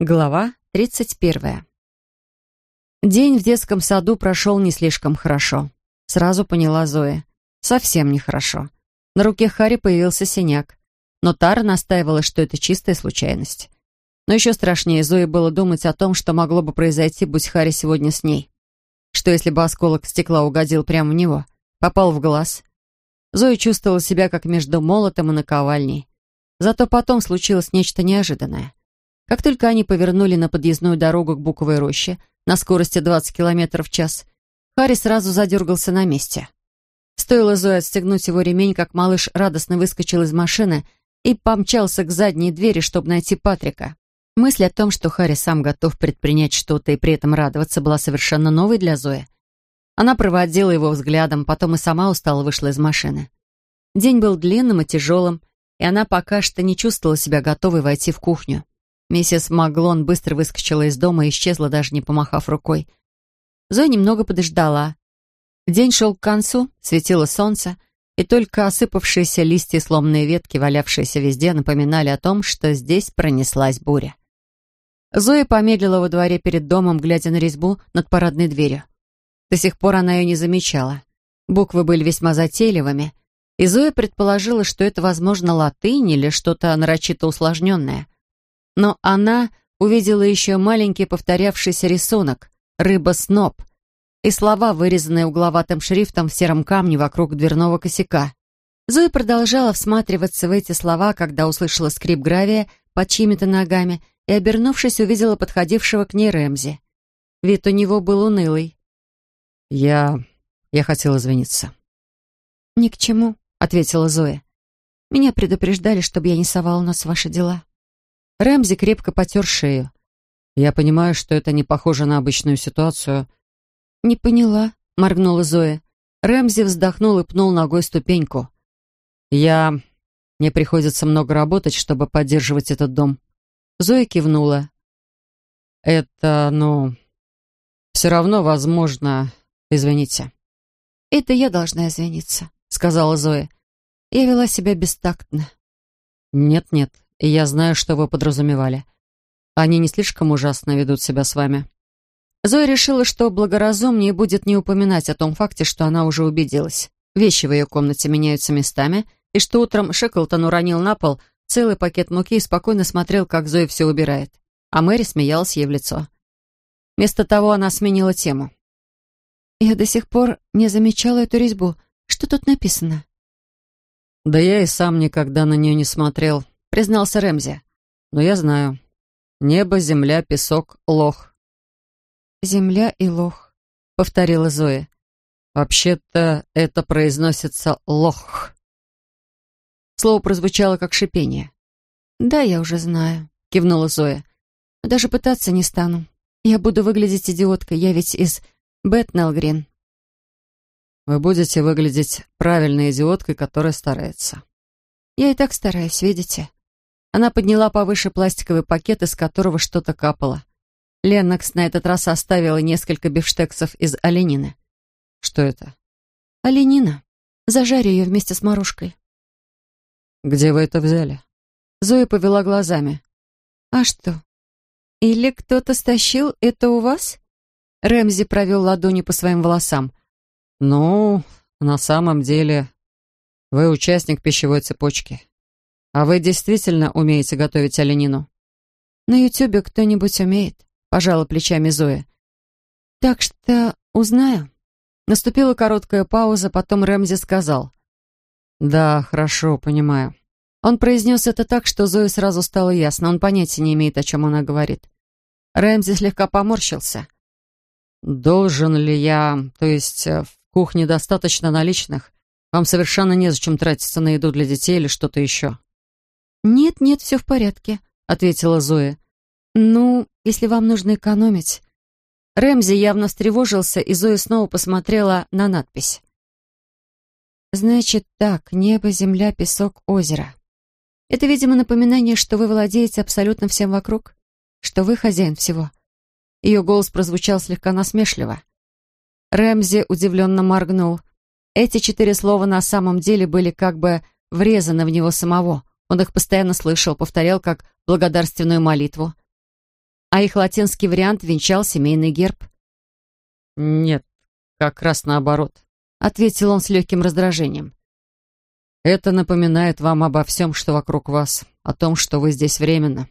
Глава 31. День в детском саду прошел не слишком хорошо. Сразу поняла Зоя. Совсем нехорошо. На руке Хари появился синяк. Но Тара настаивала, что это чистая случайность. Но еще страшнее Зое было думать о том, что могло бы произойти, будь Хари сегодня с ней. Что если бы осколок стекла угодил прямо в него, попал в глаз? Зоя чувствовала себя как между молотом и наковальней. Зато потом случилось нечто неожиданное. Как только они повернули на подъездную дорогу к Буковой роще на скорости 20 км в час, Харри сразу задергался на месте. Стоило Зое отстегнуть его ремень, как малыш радостно выскочил из машины и помчался к задней двери, чтобы найти Патрика. Мысль о том, что Харри сам готов предпринять что-то и при этом радоваться, была совершенно новой для Зои. Она проводила его взглядом, потом и сама устала вышла из машины. День был длинным и тяжелым, и она пока что не чувствовала себя готовой войти в кухню. Миссис Маглон быстро выскочила из дома и исчезла, даже не помахав рукой. Зоя немного подождала. День шел к концу, светило солнце, и только осыпавшиеся листья и сломанные ветки, валявшиеся везде, напоминали о том, что здесь пронеслась буря. Зоя помедлила во дворе перед домом, глядя на резьбу над парадной дверью. До сих пор она ее не замечала. Буквы были весьма затейливыми, и Зоя предположила, что это, возможно, латынь или что-то нарочито усложненное — но она увидела еще маленький повторявшийся рисунок «Рыба-сноп» и слова, вырезанные угловатым шрифтом в сером камне вокруг дверного косяка. Зоя продолжала всматриваться в эти слова, когда услышала скрип гравия под чьими-то ногами и, обернувшись, увидела подходившего к ней Рэмзи. Вид у него был унылый. «Я... я хотела извиниться». «Ни к чему», — ответила Зоя. «Меня предупреждали, чтобы я не совала нос в ваши дела». Рэмзи крепко потер шею. «Я понимаю, что это не похоже на обычную ситуацию». «Не поняла», — моргнула Зоя. Рэмзи вздохнул и пнул ногой ступеньку. «Я... Мне приходится много работать, чтобы поддерживать этот дом». Зоя кивнула. «Это, ну... Все равно, возможно... Извините». «Это я должна извиниться», — сказала Зоя. «Я вела себя бестактно». «Нет-нет, и я знаю, что вы подразумевали. Они не слишком ужасно ведут себя с вами». Зоя решила, что благоразумнее будет не упоминать о том факте, что она уже убедилась. Вещи в ее комнате меняются местами, и что утром Шеклтон уронил на пол целый пакет муки и спокойно смотрел, как Зоя все убирает. А Мэри смеялась ей в лицо. Вместо того она сменила тему. «Я до сих пор не замечала эту резьбу. Что тут написано?» «Да я и сам никогда на нее не смотрел», — признался Рэмзи. «Но я знаю. Небо, земля, песок, лох». «Земля и лох», — повторила Зоя. «Вообще-то это произносится лох». Слово прозвучало как шипение. «Да, я уже знаю», — кивнула Зоя. «Даже пытаться не стану. Я буду выглядеть идиоткой, я ведь из Бэтнелгрин». «Вы будете выглядеть правильной идиоткой, которая старается». «Я и так стараюсь, видите?» Она подняла повыше пластиковый пакет, из которого что-то капало. Леннокс на этот раз оставила несколько бифштексов из оленины. «Что это?» «Оленина. Зажарь ее вместе с морожкой». «Где вы это взяли?» Зоя повела глазами. «А что? Или кто-то стащил это у вас?» Рэмзи провел ладони по своим волосам. «Ну, на самом деле, вы участник пищевой цепочки. А вы действительно умеете готовить оленину? На Ютубе кто-нибудь умеет, пожала плечами Зоя. Так что узнаю. Наступила короткая пауза, потом Рэмзи сказал. «Да, хорошо, понимаю». Он произнес это так, что Зое сразу стало ясно. Он понятия не имеет, о чем она говорит. Рэмзи слегка поморщился. «Должен ли я... То есть э, в кухне достаточно наличных? Вам совершенно незачем тратиться на еду для детей или что-то еще?» «Нет, нет, все в порядке», — ответила Зоя. «Ну, если вам нужно экономить...» Рэмзи явно встревожился, и Зоя снова посмотрела на надпись. «Значит так, небо, земля, песок, озеро. Это, видимо, напоминание, что вы владеете абсолютно всем вокруг, что вы хозяин всего». Ее голос прозвучал слегка насмешливо. Рэмзи удивленно моргнул. Эти четыре слова на самом деле были как бы врезаны в него самого. Он их постоянно слышал, повторял как благодарственную молитву. а их латинский вариант венчал семейный герб. «Нет, как раз наоборот», — ответил он с легким раздражением. «Это напоминает вам обо всем, что вокруг вас, о том, что вы здесь временно.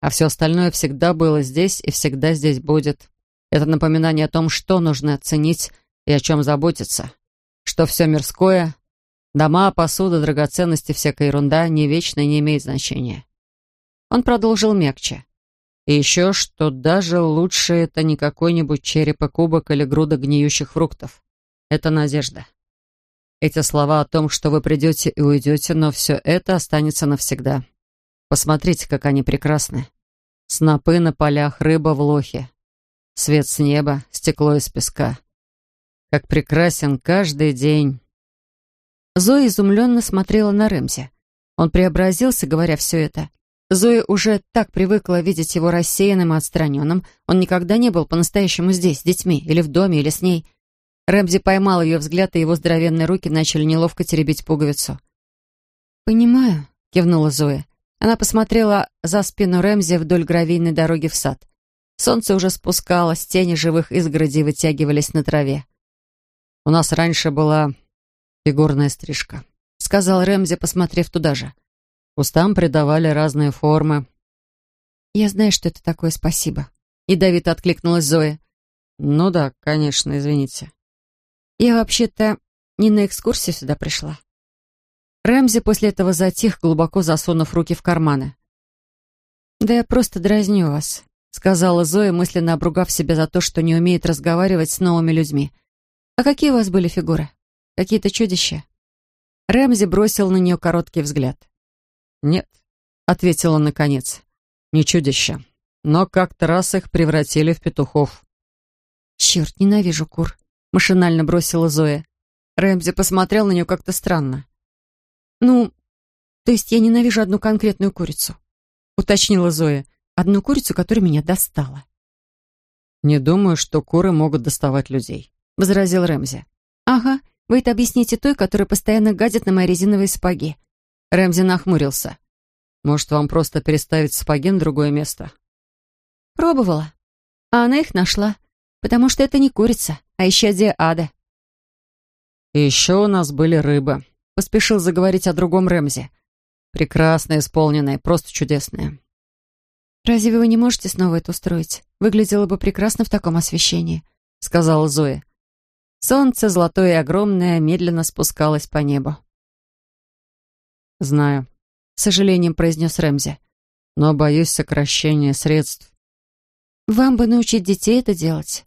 А все остальное всегда было здесь и всегда здесь будет. Это напоминание о том, что нужно оценить и о чем заботиться, что все мирское, дома, посуда, драгоценности, всякая ерунда, не вечно и не имеет значения». Он продолжил мягче. И еще, что даже лучше это не какой-нибудь череп и кубок или груда гниющих фруктов. Это надежда. Эти слова о том, что вы придете и уйдете, но все это останется навсегда. Посмотрите, как они прекрасны. Снопы на полях, рыба в лохе. Свет с неба, стекло из песка. Как прекрасен каждый день. Зоя изумленно смотрела на Рэмзи. Он преобразился, говоря все это. Зоя уже так привыкла видеть его рассеянным и отстраненным. Он никогда не был по-настоящему здесь, с детьми, или в доме, или с ней. Рэмзи поймал ее взгляд, и его здоровенные руки начали неловко теребить пуговицу. «Понимаю», — кивнула Зоя. Она посмотрела за спину Рэмзи вдоль гравийной дороги в сад. Солнце уже спускалось, тени живых изгородей вытягивались на траве. «У нас раньше была фигурная стрижка», — сказал Рэмзи, посмотрев туда же. Кустам придавали разные формы. «Я знаю, что это такое, спасибо», — ядовито откликнулась Зоя. «Ну да, конечно, извините». «Я вообще-то не на экскурсию сюда пришла». Рэмзи после этого затих, глубоко засунув руки в карманы. «Да я просто дразню вас», — сказала Зоя, мысленно обругав себя за то, что не умеет разговаривать с новыми людьми. «А какие у вас были фигуры? Какие-то чудища?» Рэмзи бросил на нее короткий взгляд. «Нет», — ответила наконец, — «не чудища. Но как-то раз их превратили в петухов». «Черт, ненавижу кур», — машинально бросила Зоя. Рэмзи посмотрел на нее как-то странно. «Ну, то есть я ненавижу одну конкретную курицу», — уточнила Зоя. «Одну курицу, которая меня достала». «Не думаю, что куры могут доставать людей», — возразил Рэмзи. «Ага, вы это объясните той, которая постоянно гадит на мои резиновые сапоги. Рэмзи нахмурился. «Может, вам просто переставить сапоги на другое место?» «Пробовала. А она их нашла, потому что это не курица, а исчадие ада». «И еще у нас были рыбы», — поспешил заговорить о другом Рэмзи. «Прекрасно исполненные, просто чудесные». «Разве вы не можете снова это устроить? Выглядело бы прекрасно в таком освещении», — сказала Зоя. Солнце, золотое и огромное, медленно спускалось по небу. «Знаю», — с сожалением произнес Рэмзи. «Но боюсь сокращения средств». «Вам бы научить детей это делать».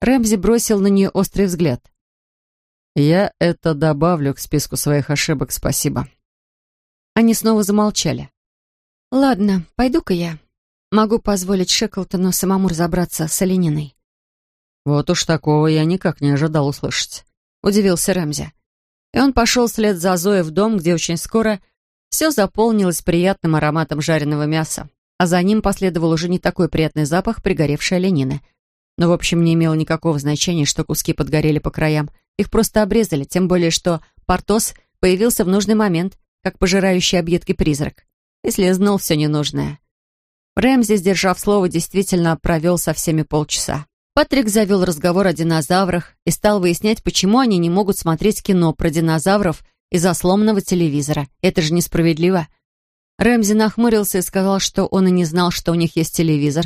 Рэмзи бросил на нее острый взгляд. «Я это добавлю к списку своих ошибок, спасибо». Они снова замолчали. «Ладно, пойду-ка я. Могу позволить Шеклтону самому разобраться с олениной». «Вот уж такого я никак не ожидал услышать», — удивился Рэмзи. И он пошел вслед за Зоей в дом, где очень скоро все заполнилось приятным ароматом жареного мяса, а за ним последовал уже не такой приятный запах пригоревшей оленины. Но, в общем, не имело никакого значения, что куски подгорели по краям. Их просто обрезали, тем более, что Портос появился в нужный момент, как пожирающий объедки призрак, и слезнул все ненужное. Рэмзи, сдержав слово, действительно провел со всеми полчаса. Патрик завел разговор о динозаврах и стал выяснять, почему они не могут смотреть кино про динозавров из-за сломанного телевизора. Это же несправедливо. Рэмзи нахмурился и сказал, что он и не знал, что у них есть телевизор.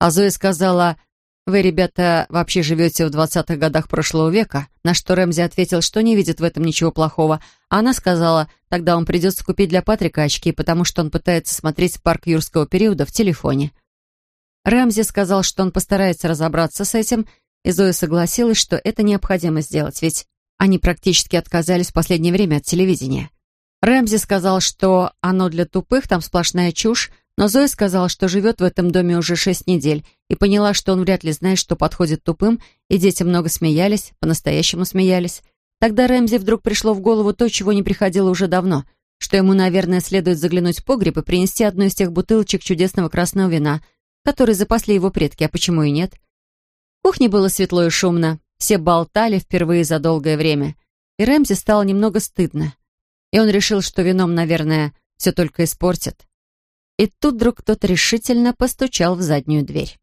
А Зоя сказала, «Вы, ребята, вообще живете в двадцатых годах прошлого века», на что Рэмзи ответил, что не видит в этом ничего плохого. А она сказала, тогда он придется купить для Патрика очки, потому что он пытается смотреть парк юрского периода в телефоне. Рэмзи сказал, что он постарается разобраться с этим, и Зоя согласилась, что это необходимо сделать, ведь они практически отказались в последнее время от телевидения. Рэмзи сказал, что оно для тупых, там сплошная чушь, но Зоя сказала, что живет в этом доме уже шесть недель и поняла, что он вряд ли знает, что подходит тупым, и дети много смеялись, по-настоящему смеялись. Тогда Рэмзи вдруг пришло в голову то, чего не приходило уже давно, что ему, наверное, следует заглянуть в погреб и принести одну из тех бутылочек чудесного красного вина, который запасли его предки, а почему и нет? В кухне было светло и шумно, все болтали впервые за долгое время, и Рэмзи стало немного стыдно. И он решил, что вином, наверное, все только испортит. И тут вдруг кто-то решительно постучал в заднюю дверь.